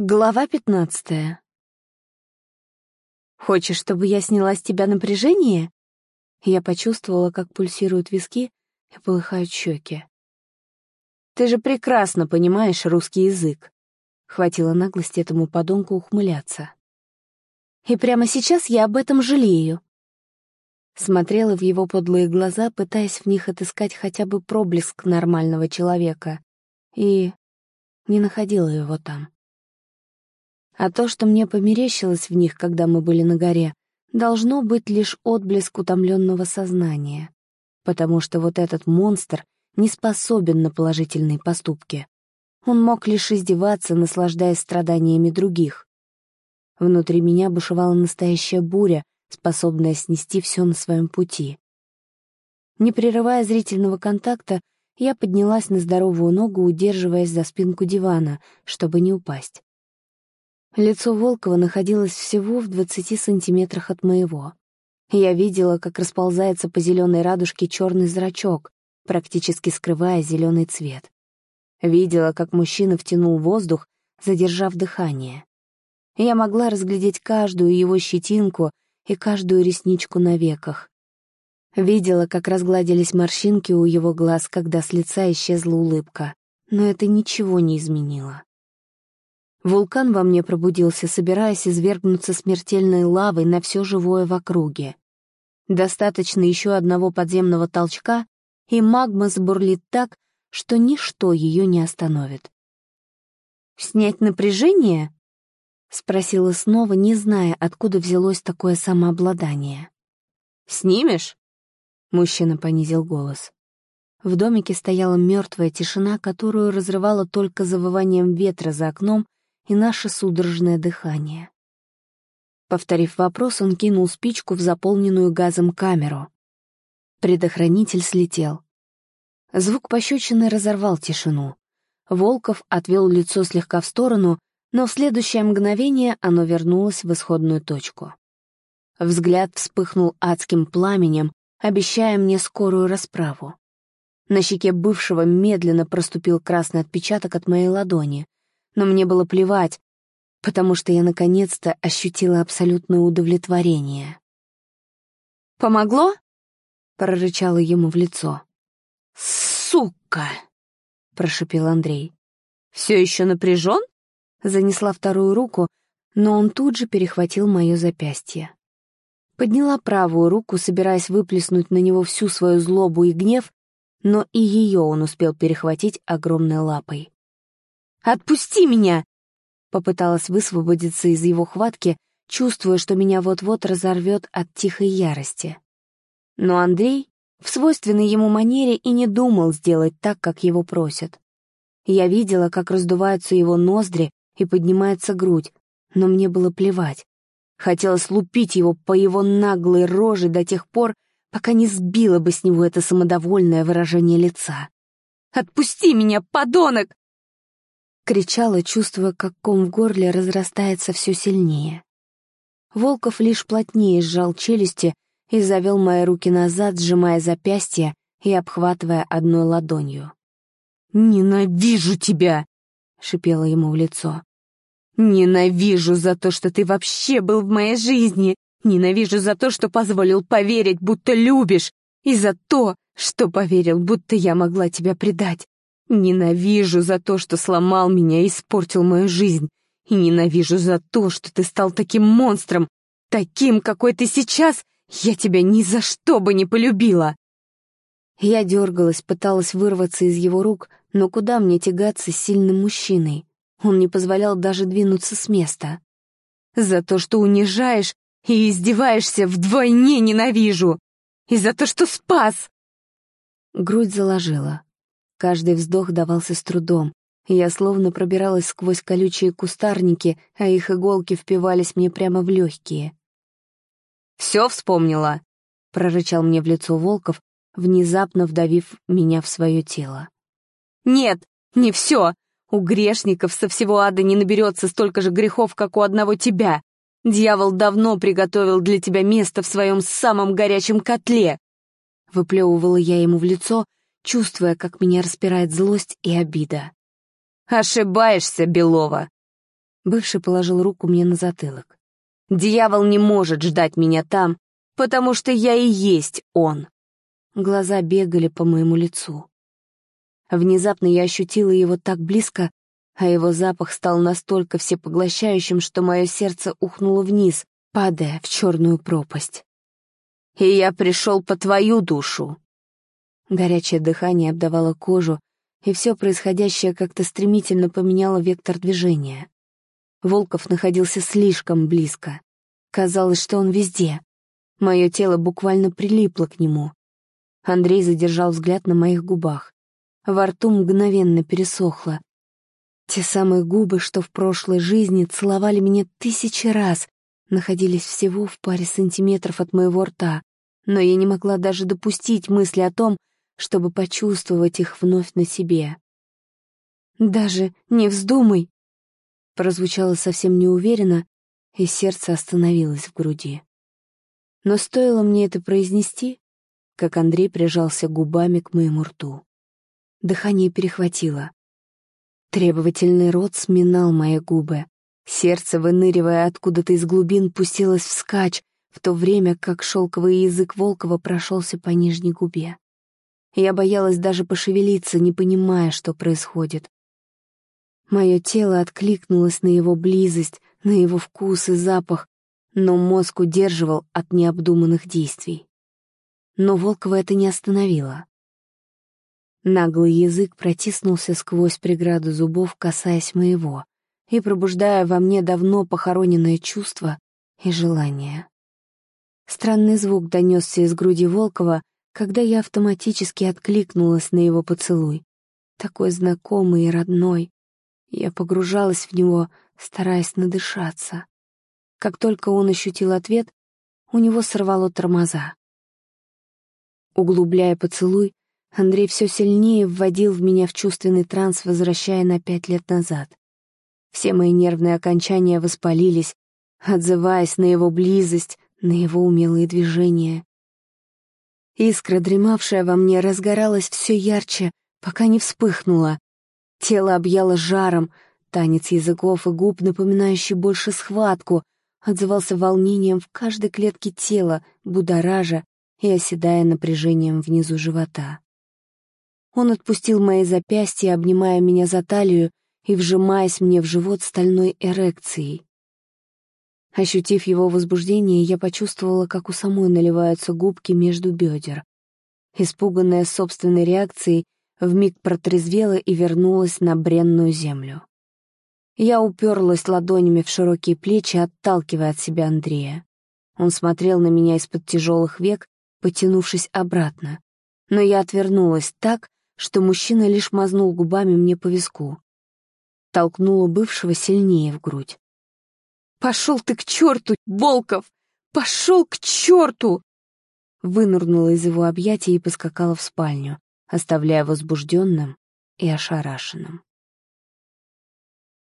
Глава пятнадцатая. «Хочешь, чтобы я сняла с тебя напряжение?» Я почувствовала, как пульсируют виски и полыхают щеки. «Ты же прекрасно понимаешь русский язык!» Хватило наглости этому подонку ухмыляться. «И прямо сейчас я об этом жалею!» Смотрела в его подлые глаза, пытаясь в них отыскать хотя бы проблеск нормального человека, и не находила его там. А то, что мне померещилось в них, когда мы были на горе, должно быть лишь отблеск утомленного сознания. Потому что вот этот монстр не способен на положительные поступки. Он мог лишь издеваться, наслаждаясь страданиями других. Внутри меня бушевала настоящая буря, способная снести все на своем пути. Не прерывая зрительного контакта, я поднялась на здоровую ногу, удерживаясь за спинку дивана, чтобы не упасть. Лицо Волкова находилось всего в двадцати сантиметрах от моего. Я видела, как расползается по зеленой радужке черный зрачок, практически скрывая зеленый цвет. Видела, как мужчина втянул воздух, задержав дыхание. Я могла разглядеть каждую его щетинку и каждую ресничку на веках. Видела, как разгладились морщинки у его глаз, когда с лица исчезла улыбка. Но это ничего не изменило. Вулкан во мне пробудился, собираясь извергнуться смертельной лавой на все живое в округе. Достаточно еще одного подземного толчка, и магма забурлит так, что ничто ее не остановит. «Снять напряжение?» — спросила снова, не зная, откуда взялось такое самообладание. «Снимешь?» — мужчина понизил голос. В домике стояла мертвая тишина, которую разрывала только завыванием ветра за окном и наше судорожное дыхание. Повторив вопрос, он кинул спичку в заполненную газом камеру. Предохранитель слетел. Звук пощечины разорвал тишину. Волков отвел лицо слегка в сторону, но в следующее мгновение оно вернулось в исходную точку. Взгляд вспыхнул адским пламенем, обещая мне скорую расправу. На щеке бывшего медленно проступил красный отпечаток от моей ладони, но мне было плевать, потому что я наконец-то ощутила абсолютное удовлетворение. «Помогло?» — прорычала ему в лицо. «Сука!» — прошепел Андрей. «Все еще напряжен?» — занесла вторую руку, но он тут же перехватил мое запястье. Подняла правую руку, собираясь выплеснуть на него всю свою злобу и гнев, но и ее он успел перехватить огромной лапой. Отпусти меня!» Попыталась высвободиться из его хватки, чувствуя, что меня вот-вот разорвет от тихой ярости. Но Андрей в свойственной ему манере и не думал сделать так, как его просят. Я видела, как раздуваются его ноздри и поднимается грудь, но мне было плевать. Хотелось лупить его по его наглой роже до тех пор, пока не сбило бы с него это самодовольное выражение лица. «Отпусти меня, подонок!» Кричала, чувствуя, как ком в горле разрастается все сильнее. Волков лишь плотнее сжал челюсти и завел мои руки назад, сжимая запястья и обхватывая одной ладонью. «Ненавижу тебя!» — шипела ему в лицо. «Ненавижу за то, что ты вообще был в моей жизни! Ненавижу за то, что позволил поверить, будто любишь! И за то, что поверил, будто я могла тебя предать! Ненавижу за то, что сломал меня и испортил мою жизнь. И ненавижу за то, что ты стал таким монстром, таким, какой ты сейчас. Я тебя ни за что бы не полюбила. Я дергалась, пыталась вырваться из его рук, но куда мне тягаться с сильным мужчиной? Он не позволял даже двинуться с места. За то, что унижаешь и издеваешься, вдвойне ненавижу. И за то, что спас. Грудь заложила. Каждый вздох давался с трудом. Я словно пробиралась сквозь колючие кустарники, а их иголки впивались мне прямо в легкие. «Все вспомнила!» — прорычал мне в лицо Волков, внезапно вдавив меня в свое тело. «Нет, не все! У грешников со всего ада не наберется столько же грехов, как у одного тебя. Дьявол давно приготовил для тебя место в своем самом горячем котле!» Выплевывала я ему в лицо, чувствуя, как меня распирает злость и обида. «Ошибаешься, Белова!» Бывший положил руку мне на затылок. «Дьявол не может ждать меня там, потому что я и есть он!» Глаза бегали по моему лицу. Внезапно я ощутила его так близко, а его запах стал настолько всепоглощающим, что мое сердце ухнуло вниз, падая в черную пропасть. «И я пришел по твою душу!» Горячее дыхание обдавало кожу, и все происходящее как-то стремительно поменяло вектор движения. Волков находился слишком близко. Казалось, что он везде. Мое тело буквально прилипло к нему. Андрей задержал взгляд на моих губах. Во рту мгновенно пересохло. Те самые губы, что в прошлой жизни целовали меня тысячи раз, находились всего в паре сантиметров от моего рта, но я не могла даже допустить мысли о том, чтобы почувствовать их вновь на себе. «Даже не вздумай!» прозвучало совсем неуверенно, и сердце остановилось в груди. Но стоило мне это произнести, как Андрей прижался губами к моему рту. Дыхание перехватило. Требовательный рот сминал мои губы. Сердце, выныривая откуда-то из глубин, пустилось вскачь, в то время как шелковый язык Волкова прошелся по нижней губе. Я боялась даже пошевелиться, не понимая, что происходит. Мое тело откликнулось на его близость, на его вкус и запах, но мозг удерживал от необдуманных действий. Но Волкова это не остановило. Наглый язык протиснулся сквозь преграду зубов, касаясь моего, и пробуждая во мне давно похороненное чувство и желание. Странный звук донесся из груди Волкова, когда я автоматически откликнулась на его поцелуй. Такой знакомый и родной, я погружалась в него, стараясь надышаться. Как только он ощутил ответ, у него сорвало тормоза. Углубляя поцелуй, Андрей все сильнее вводил в меня в чувственный транс, возвращая на пять лет назад. Все мои нервные окончания воспалились, отзываясь на его близость, на его умелые движения. Искра, дремавшая во мне, разгоралась все ярче, пока не вспыхнула, Тело объяло жаром, танец языков и губ, напоминающий больше схватку, отзывался волнением в каждой клетке тела, будоража и оседая напряжением внизу живота. Он отпустил мои запястья, обнимая меня за талию и вжимаясь мне в живот стальной эрекцией. Ощутив его возбуждение, я почувствовала, как у самой наливаются губки между бедер. Испуганная собственной реакцией, вмиг протрезвела и вернулась на бренную землю. Я уперлась ладонями в широкие плечи, отталкивая от себя Андрея. Он смотрел на меня из-под тяжелых век, потянувшись обратно. Но я отвернулась так, что мужчина лишь мазнул губами мне по виску. Толкнула бывшего сильнее в грудь. «Пошел ты к черту, Волков! Пошел к черту!» Вынырнула из его объятий и поскакала в спальню оставляя возбужденным и ошарашенным.